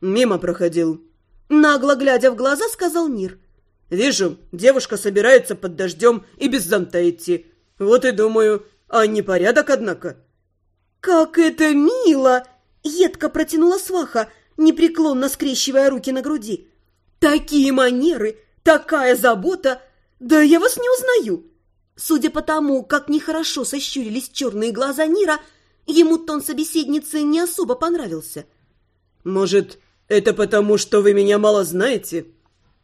«Мимо проходил». Нагло глядя в глаза, сказал Нир. «Вижу, девушка собирается под дождем и без зонта идти. Вот и думаю, а не порядок, однако». «Как это мило!» — едко протянула сваха, непреклонно скрещивая руки на груди. «Такие манеры, такая забота! Да я вас не узнаю!» Судя по тому, как нехорошо сощурились черные глаза Нира, ему тон собеседницы не особо понравился. «Может, это потому, что вы меня мало знаете?»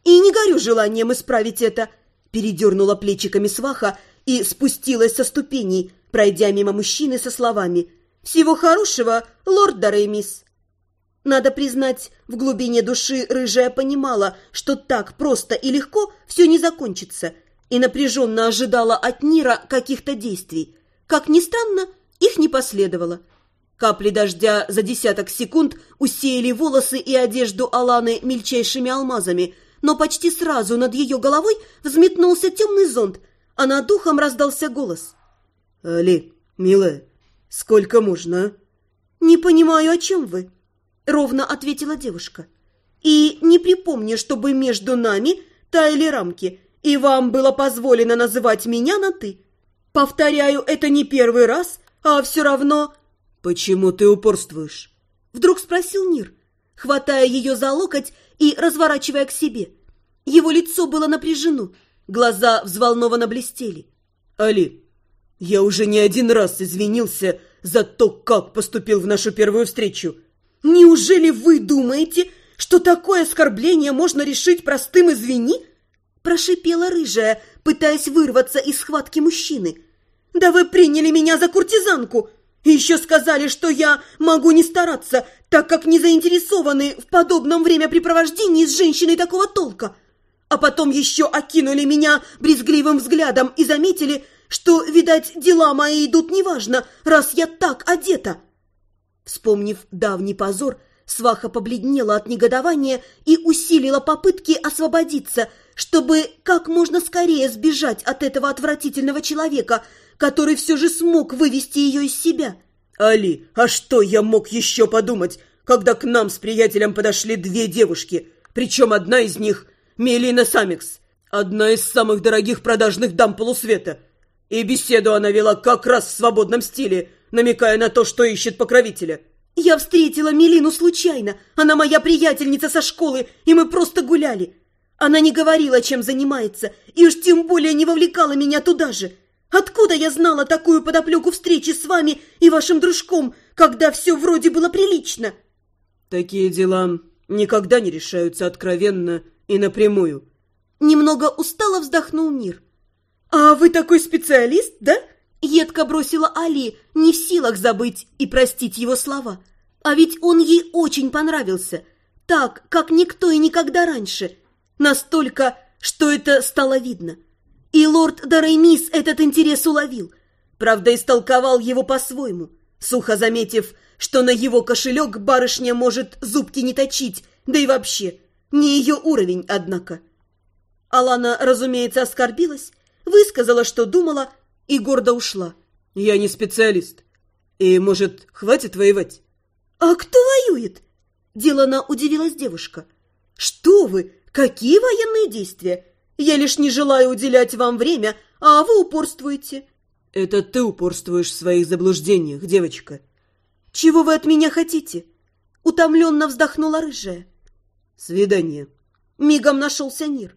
«И не горю желанием исправить это!» Передернула плечиками сваха и спустилась со ступеней, пройдя мимо мужчины со словами «Всего хорошего, лорд Даремис!» Надо признать, в глубине души рыжая понимала, что так просто и легко все не закончится, и напряженно ожидала от Нира каких-то действий. Как ни странно, их не последовало. Капли дождя за десяток секунд усеяли волосы и одежду Аланы мельчайшими алмазами, но почти сразу над ее головой взметнулся темный зонт, а над духом раздался голос. «Али, милая, сколько можно?» «Не понимаю, о чем вы?» — ровно ответила девушка. «И не припомню, чтобы между нами таяли рамки, и вам было позволено называть меня на «ты». Повторяю, это не первый раз, а все равно...» «Почему ты упорствуешь?» Вдруг спросил Нир, хватая ее за локоть и разворачивая к себе. Его лицо было напряжено, глаза взволнованно блестели. «Али, я уже не один раз извинился за то, как поступил в нашу первую встречу. «Неужели вы думаете, что такое оскорбление можно решить простым «извини»?» Прошипела рыжая, пытаясь вырваться из схватки мужчины. «Да вы приняли меня за куртизанку! И еще сказали, что я могу не стараться, так как не заинтересованы в подобном времяпрепровождении с женщиной такого толка. А потом еще окинули меня брезгливым взглядом и заметили, что, видать, дела мои идут неважно, раз я так одета». Вспомнив давний позор, сваха побледнела от негодования и усилила попытки освободиться, чтобы как можно скорее сбежать от этого отвратительного человека, который все же смог вывести ее из себя. «Али, а что я мог еще подумать, когда к нам с приятелем подошли две девушки, причем одна из них — Мелина Самикс, одна из самых дорогих продажных дам полусвета, и беседу она вела как раз в свободном стиле, намекая на то, что ищет покровителя. «Я встретила Мелину случайно. Она моя приятельница со школы, и мы просто гуляли. Она не говорила, чем занимается, и уж тем более не вовлекала меня туда же. Откуда я знала такую подоплеку встречи с вами и вашим дружком, когда все вроде было прилично?» «Такие дела никогда не решаются откровенно и напрямую». Немного устало вздохнул Нир. «А вы такой специалист, да?» Едко бросила Али, не в силах забыть и простить его слова. А ведь он ей очень понравился. Так, как никто и никогда раньше. Настолько, что это стало видно. И лорд Дараймис этот интерес уловил. Правда, истолковал его по-своему, сухо заметив, что на его кошелек барышня может зубки не точить, да и вообще, не ее уровень, однако. Алана, разумеется, оскорбилась, высказала, что думала, и гордо ушла. «Я не специалист. И, может, хватит воевать?» «А кто воюет?» Делана удивилась девушка. «Что вы? Какие военные действия? Я лишь не желаю уделять вам время, а вы упорствуете». «Это ты упорствуешь в своих заблуждениях, девочка». «Чего вы от меня хотите?» Утомленно вздохнула рыжая. «Свидание». Мигом нашелся Нир.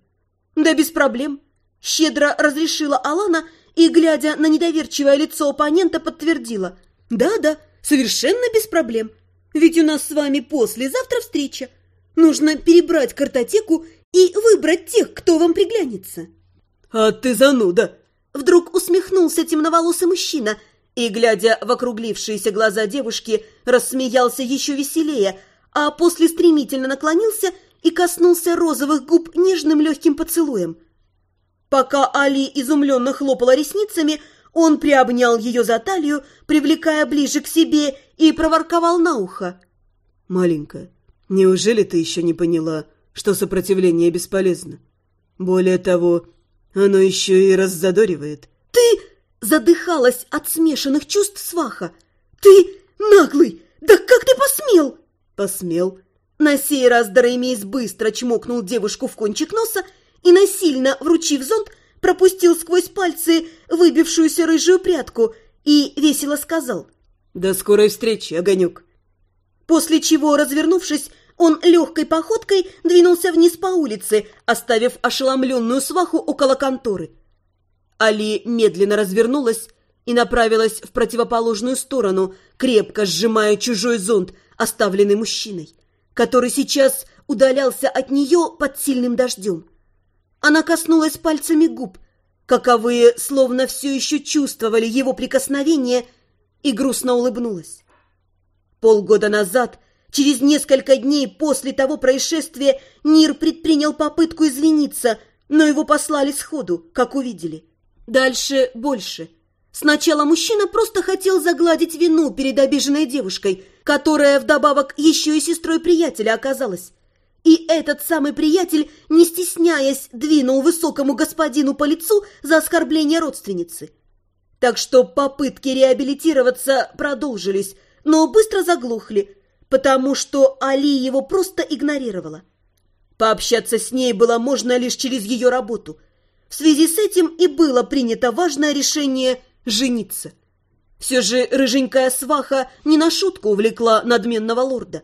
«Да без проблем». Щедро разрешила Алана и, глядя на недоверчивое лицо оппонента, подтвердила. «Да-да, совершенно без проблем. Ведь у нас с вами послезавтра встреча. Нужно перебрать картотеку и выбрать тех, кто вам приглянется». «А ты зануда!» Вдруг усмехнулся темноволосый мужчина и, глядя в округлившиеся глаза девушки, рассмеялся еще веселее, а после стремительно наклонился и коснулся розовых губ нежным легким поцелуем – Пока Али изумленно хлопала ресницами, он приобнял ее за талию, привлекая ближе к себе, и проворковал на ухо. «Маленькая, неужели ты еще не поняла, что сопротивление бесполезно? Более того, оно еще и раззадоривает». «Ты...» — задыхалась от смешанных чувств сваха. «Ты наглый! Да как ты посмел?» «Посмел. На сей раз Дореймейс быстро чмокнул девушку в кончик носа и, насильно вручив зонт, пропустил сквозь пальцы выбившуюся рыжую прядку и весело сказал «До скорой встречи, Огонек!» После чего, развернувшись, он легкой походкой двинулся вниз по улице, оставив ошеломленную сваху около конторы. Али медленно развернулась и направилась в противоположную сторону, крепко сжимая чужой зонт, оставленный мужчиной, который сейчас удалялся от нее под сильным дождем. Она коснулась пальцами губ, каковые словно все еще чувствовали его прикосновение, и грустно улыбнулась. Полгода назад, через несколько дней после того происшествия, Нир предпринял попытку извиниться, но его послали сходу, как увидели. Дальше больше. Сначала мужчина просто хотел загладить вину перед обиженной девушкой, которая вдобавок еще и сестрой приятеля оказалась. И этот самый приятель, не стесняясь, двинул высокому господину по лицу за оскорбление родственницы. Так что попытки реабилитироваться продолжились, но быстро заглохли, потому что Али его просто игнорировала. Пообщаться с ней было можно лишь через ее работу. В связи с этим и было принято важное решение жениться. Все же рыженькая сваха не на шутку увлекла надменного лорда.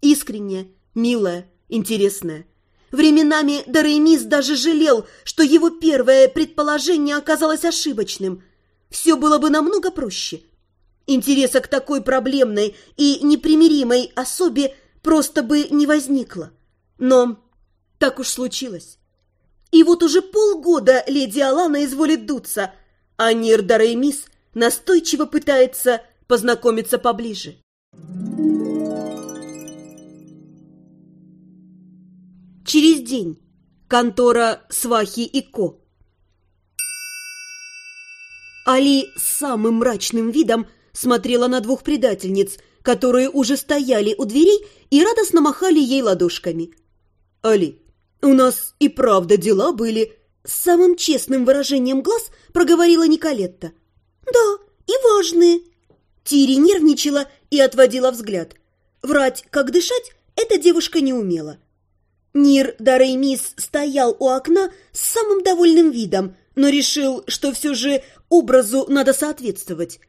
Искренняя, милая, интересная. Временами Дореймис даже жалел, что его первое предположение оказалось ошибочным. Все было бы намного проще. Интереса к такой проблемной и непримиримой особе просто бы не возникло. Но так уж случилось. И вот уже полгода леди Алана изволит дуться, а Нир Дореймис настойчиво пытается познакомиться поближе. Через день. Контора Свахи и Ко. Али с самым мрачным видом смотрела на двух предательниц, которые уже стояли у дверей и радостно махали ей ладошками. «Али, у нас и правда дела были», — с самым честным выражением глаз проговорила Николетта. «Да, и важные». Тири нервничала и отводила взгляд. Врать, как дышать, эта девушка не умела. Нир Дареймис стоял у окна с самым довольным видом, но решил, что все же образу надо соответствовать.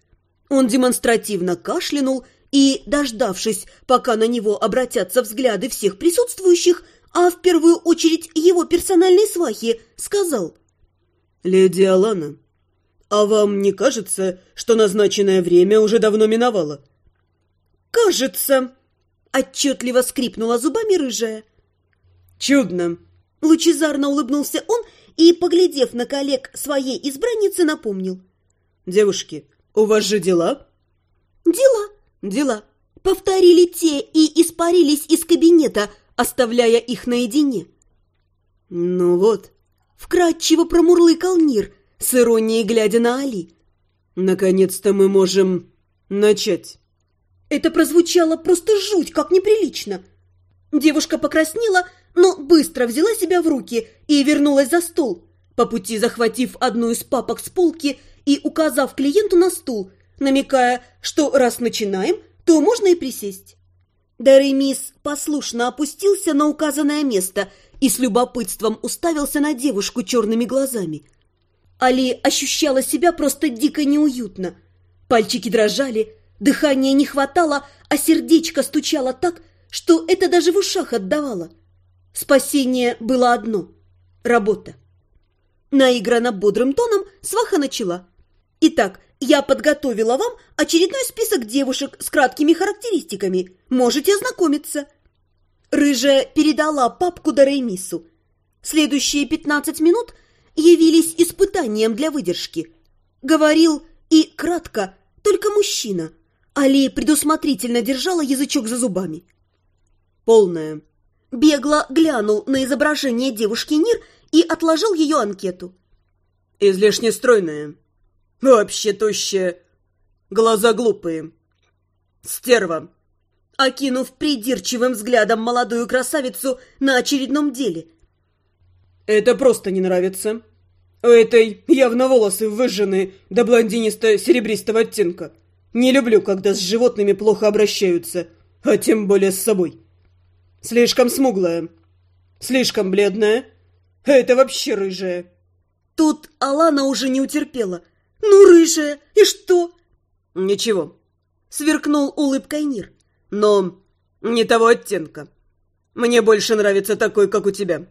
Он демонстративно кашлянул и, дождавшись, пока на него обратятся взгляды всех присутствующих, а в первую очередь его персональной свахи, сказал. «Леди Алана, а вам не кажется, что назначенное время уже давно миновало?» «Кажется!» – отчетливо скрипнула зубами рыжая. «Чудно!» Лучезарно улыбнулся он и, поглядев на коллег своей избранницы, напомнил. «Девушки, у вас же дела?» «Дела, дела!» Повторили те и испарились из кабинета, оставляя их наедине. «Ну вот», — вкратчиво промурлыкал Нир, с иронией глядя на Али. «Наконец-то мы можем начать». Это прозвучало просто жуть, как неприлично. Девушка покраснела, но быстро взяла себя в руки и вернулась за стол, по пути захватив одну из папок с полки и указав клиенту на стул, намекая, что раз начинаем, то можно и присесть. Даремис послушно опустился на указанное место и с любопытством уставился на девушку черными глазами. Али ощущала себя просто дико неуютно. Пальчики дрожали, дыхания не хватало, а сердечко стучало так, что это даже в ушах отдавало. Спасение было одно – работа. Наигранно бодрым тоном сваха начала. «Итак, я подготовила вам очередной список девушек с краткими характеристиками. Можете ознакомиться». Рыжая передала папку Дореймису. Следующие пятнадцать минут явились испытанием для выдержки. Говорил и кратко, только мужчина. Али предусмотрительно держала язычок за зубами. «Полная», Бегло глянул на изображение девушки Нир и отложил ее анкету. «Излишне стройная. Вообще тощая. Глаза глупые. Стерва». Окинув придирчивым взглядом молодую красавицу на очередном деле. «Это просто не нравится. У этой явно волосы выжжены до блондинисто-серебристого оттенка. Не люблю, когда с животными плохо обращаются, а тем более с собой». Слишком смуглая. Слишком бледная. Это вообще рыжая. Тут Алана уже не утерпела. Ну, рыжая, и что? Ничего. Сверкнул улыбкой Нир. Но не того оттенка. Мне больше нравится такой, как у тебя.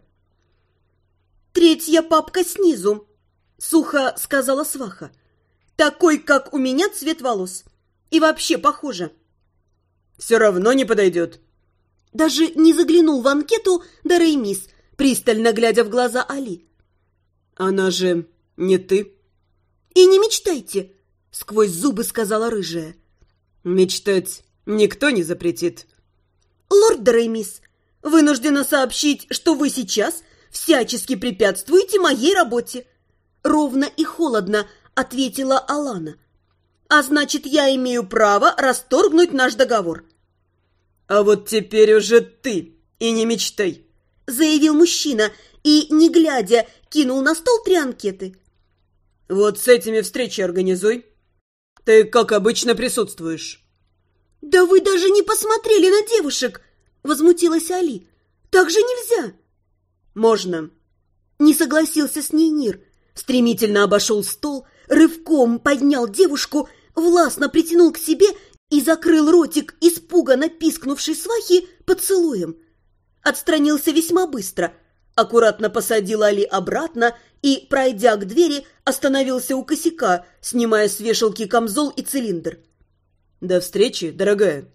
Третья папка снизу, сухо сказала сваха. Такой, как у меня, цвет волос. И вообще похоже. Все равно не подойдет. Даже не заглянул в анкету Дареймис, пристально глядя в глаза Али. «Она же не ты». «И не мечтайте», — сквозь зубы сказала рыжая. «Мечтать никто не запретит». «Лорд Дареймис, вынуждена сообщить, что вы сейчас всячески препятствуете моей работе». Ровно и холодно ответила Алана. «А значит, я имею право расторгнуть наш договор». «А вот теперь уже ты и не мечтай», — заявил мужчина и, не глядя, кинул на стол три анкеты. «Вот с этими встречи организуй. Ты, как обычно, присутствуешь». «Да вы даже не посмотрели на девушек!» — возмутилась Али. «Так же нельзя!» «Можно!» Не согласился с ней Нир. Стремительно обошел стол, рывком поднял девушку, властно притянул к себе и закрыл ротик испуганно пискнувшей свахи поцелуем. Отстранился весьма быстро, аккуратно посадил Али обратно и, пройдя к двери, остановился у косяка, снимая с вешалки камзол и цилиндр. «До встречи, дорогая!»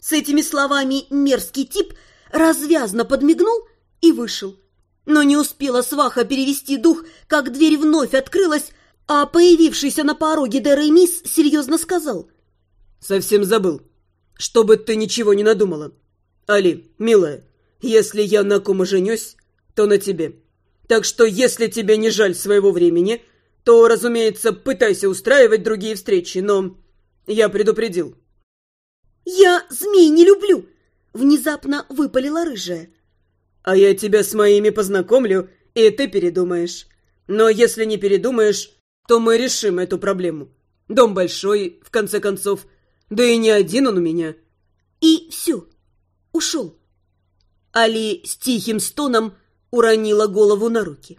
С этими словами мерзкий тип развязно подмигнул и вышел. Но не успела сваха перевести дух, как дверь вновь открылась, а появившийся на пороге Дереймис серьезно сказал – Совсем забыл. Чтобы ты ничего не надумала. Али, милая, если я на ком женюсь, то на тебе. Так что, если тебе не жаль своего времени, то, разумеется, пытайся устраивать другие встречи, но я предупредил. «Я змей не люблю!» — внезапно выпалила рыжая. «А я тебя с моими познакомлю, и ты передумаешь. Но если не передумаешь, то мы решим эту проблему. Дом большой, в конце концов, да и не один он у меня. И все. Ушел. Али с тихим стоном уронила голову на руки.